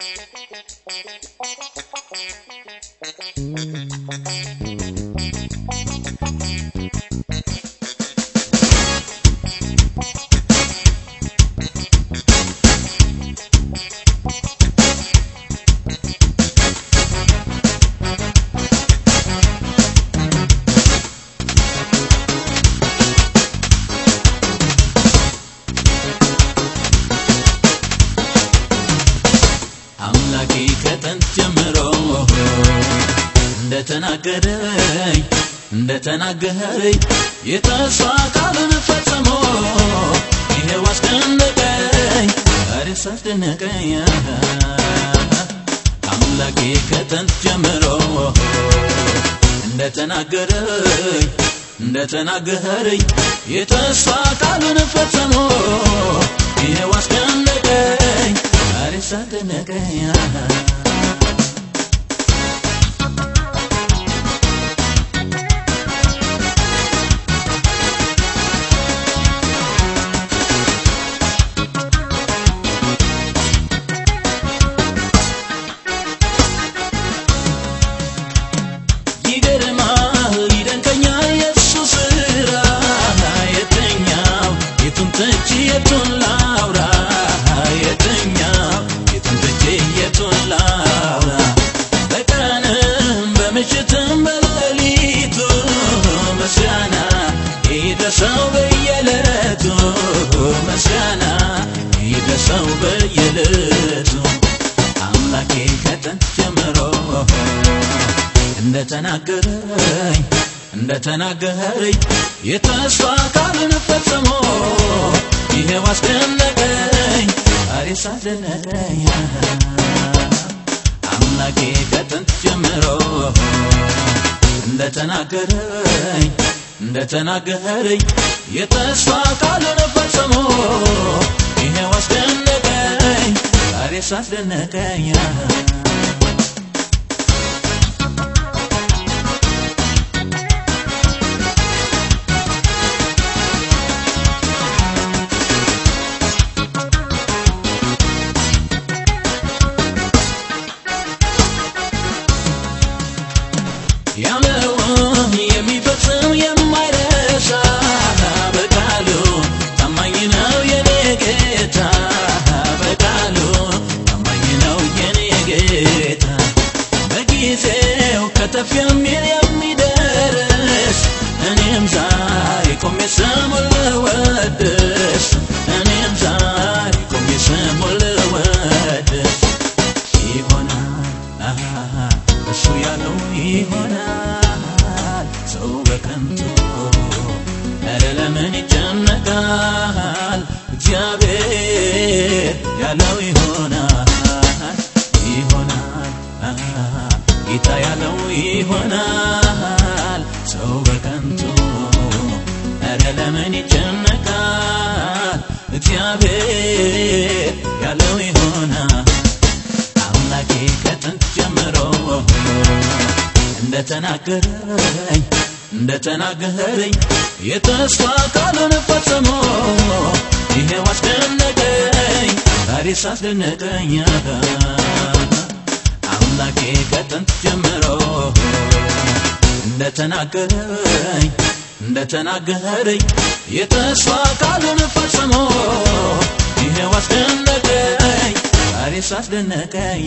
አምላኬ እንደተናገረኝ እንደተናገረኝ የተስፋ ቃሉን ፈጽሞ ይሄው አስደነቀኝ ዛሬ ሳስደነቀኝ አምላኬ ከጥንት ጀምሮ እንደተናገረኝ እንደተናገረኝ የተስፋ ቃሉን ፈጽሞ ይሄው አስደነቀኝ ዛሬ ሳስደነቀኝ ይድረሰው በየዕለቱ ምስጋና ይድረሰው በየዕለቱ። አምላኬ ከጥንት ጀምሮ እንደተናገረኝ እንደተናገረኝ የተስፋ ቃልን ፈጽሞ ይሄው አስደነቀኝ ዛሬ ሳስደነቀኝ አምላኬ ከጥንት ጀምሮ እንደተናገረኝ እንደተናገረኝ የተስፋ ቃልን ፈጽሞ ይሄው አስደነቀኝ ዛሬ ሳስደነቀኝ ዛሬ ቆሜ ስሙን ልወድስ እኔም ዛሬ ቆሜ ስሙን ልወድስ ይሆናል እሱ ያለው ይሆናል ሰው በከንቱ ኧረ ለምን ይጨነቃል እግዚአብሔር ያለው ይሆናል ይሆናል ጌታ ያለው ይሆናል ሰው በከንቱ ለምን ይጨነቃል። እግዚአብሔር ያለው ይሆናል አምላኬ ከጥንት ጀምሮ እንደተናገረኝ እንደተናገረኝ የተስፋ ቃሉን ፈጽሞ ይሄው አስደነቀኝ ዛሬ ሳስደነቀኝ አምላኬ ከጥንት ጀምሮ እንደተናገረኝ እንደተናገረኝ የተስፋ ቃሉን ፈጽሞ ይሄው አስደነቀኝ ዛሬ ሳስደነቀኝ